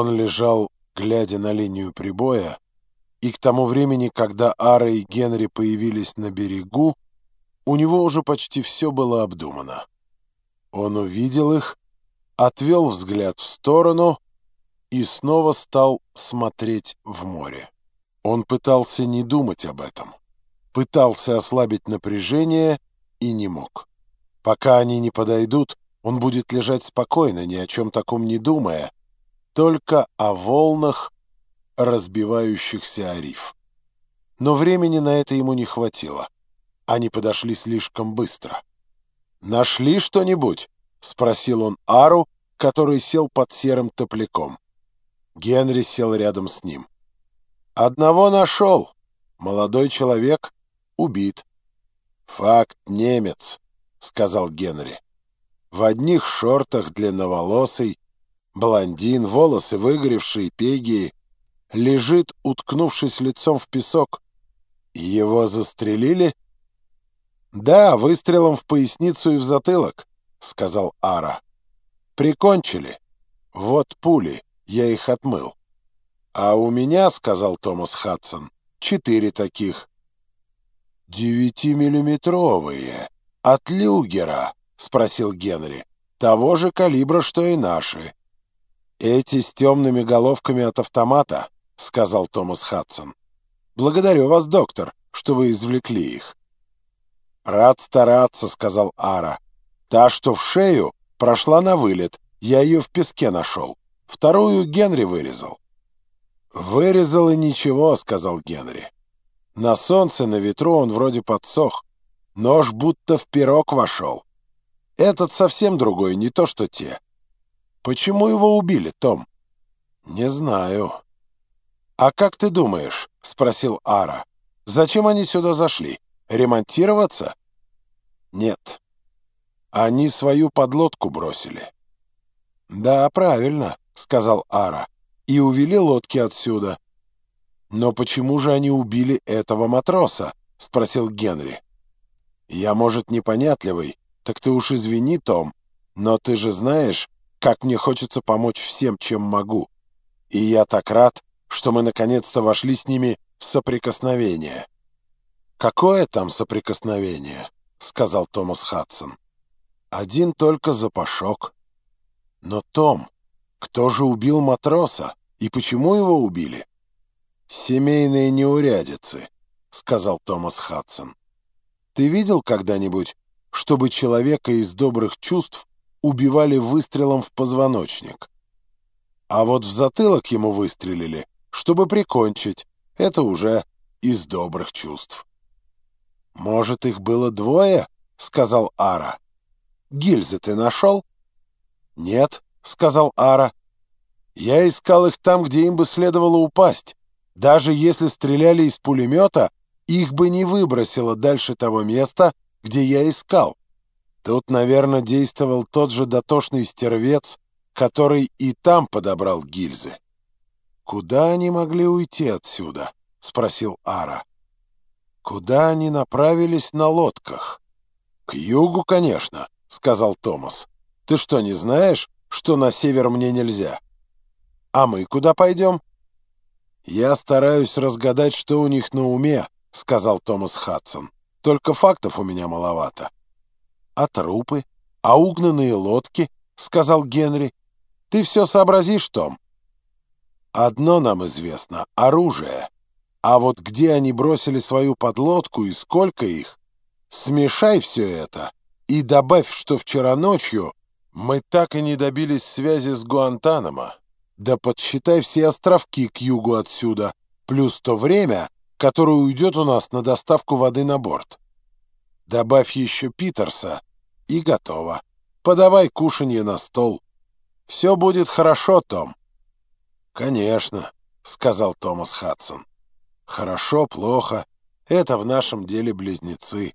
Он лежал, глядя на линию прибоя, и к тому времени, когда Ара и Генри появились на берегу, у него уже почти все было обдумано. Он увидел их, отвел взгляд в сторону и снова стал смотреть в море. Он пытался не думать об этом, пытался ослабить напряжение и не мог. Пока они не подойдут, он будет лежать спокойно, ни о чем таком не думая, только о волнах, разбивающихся о риф. Но времени на это ему не хватило. Они подошли слишком быстро. «Нашли что-нибудь?» — спросил он Ару, который сел под серым топляком. Генри сел рядом с ним. «Одного нашел. Молодой человек убит». «Факт немец», — сказал Генри. «В одних шортах длинноволосый, блондин, волосы выгоревшие, пегии, лежит, уткнувшись лицом в песок. Его застрелили?» «Да, выстрелом в поясницу и в затылок», — сказал Ара. «Прикончили. Вот пули, я их отмыл». «А у меня, — сказал Томас Хадсон, — четыре таких». «Девятимиллиметровые. От Люгера», — спросил Генри. «Того же калибра, что и наши». «Эти с темными головками от автомата», — сказал Томас Хадсон. «Благодарю вас, доктор, что вы извлекли их». «Рад стараться», — сказал Ара. «Та, что в шею, прошла на вылет. Я ее в песке нашел. Вторую Генри вырезал». «Вырезал и ничего», — сказал Генри. На солнце, на ветру он вроде подсох. Нож будто в пирог вошел. Этот совсем другой, не то что те. Почему его убили, Том? Не знаю. А как ты думаешь, — спросил Ара, — зачем они сюда зашли? Ремонтироваться? Нет. Они свою подлодку бросили. Да, правильно, — сказал Ара и увели лодки отсюда. «Но почему же они убили этого матроса?» — спросил Генри. «Я, может, непонятливый, так ты уж извини, Том, но ты же знаешь, как мне хочется помочь всем, чем могу. И я так рад, что мы наконец-то вошли с ними в соприкосновение». «Какое там соприкосновение?» — сказал Томас Хадсон. «Один только запашок». «Но, Том, кто же убил матроса?» И почему его убили? «Семейные неурядицы», — сказал Томас Хадсон. «Ты видел когда-нибудь, чтобы человека из добрых чувств убивали выстрелом в позвоночник? А вот в затылок ему выстрелили, чтобы прикончить. Это уже из добрых чувств». «Может, их было двое?» — сказал Ара. «Гильзы ты нашел?» «Нет», — сказал Ара. Я искал их там, где им бы следовало упасть. Даже если стреляли из пулемета, их бы не выбросило дальше того места, где я искал. Тут, наверное, действовал тот же дотошный стервец, который и там подобрал гильзы. «Куда они могли уйти отсюда?» — спросил Ара. «Куда они направились на лодках?» «К югу, конечно», — сказал Томас. «Ты что, не знаешь, что на север мне нельзя?» «А мы куда пойдем?» «Я стараюсь разгадать, что у них на уме», — сказал Томас Хадсон. «Только фактов у меня маловато». «А трупы? А угнанные лодки?» — сказал Генри. «Ты все сообразишь, Том?» «Одно нам известно — оружие. А вот где они бросили свою подлодку и сколько их? Смешай все это и добавь, что вчера ночью мы так и не добились связи с Гуантанамо». Да подсчитай все островки к югу отсюда, плюс то время, которое уйдет у нас на доставку воды на борт. Добавь еще Питерса, и готово. Подавай кушанье на стол. Все будет хорошо, Том. Конечно, сказал Томас Хадсон. Хорошо, плохо. Это в нашем деле близнецы.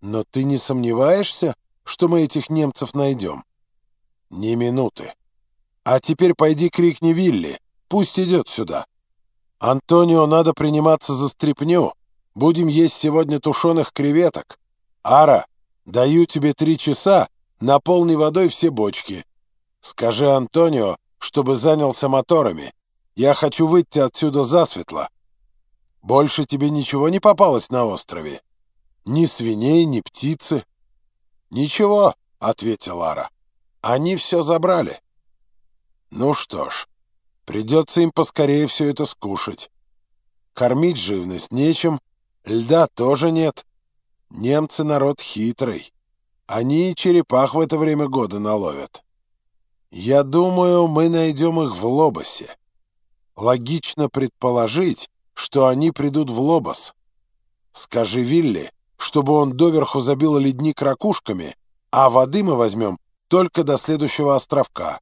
Но ты не сомневаешься, что мы этих немцев найдем? Ни минуты. А теперь пойди крикни Вилли, пусть идет сюда. Антонио надо приниматься за стряпню. Будем есть сегодня тушеных креветок. Ара, даю тебе три часа, наполни водой все бочки. Скажи Антонио, чтобы занялся моторами. Я хочу выйти отсюда засветло. Больше тебе ничего не попалось на острове? Ни свиней, ни птицы?» «Ничего», — ответила Лара. «Они все забрали». «Ну что ж, придется им поскорее все это скушать. Кормить живность нечем, льда тоже нет. Немцы народ хитрый. Они и черепах в это время года наловят. Я думаю, мы найдем их в Лобосе. Логично предположить, что они придут в Лобос. Скажи Вилли, чтобы он доверху забил ледник ракушками, а воды мы возьмем только до следующего островка.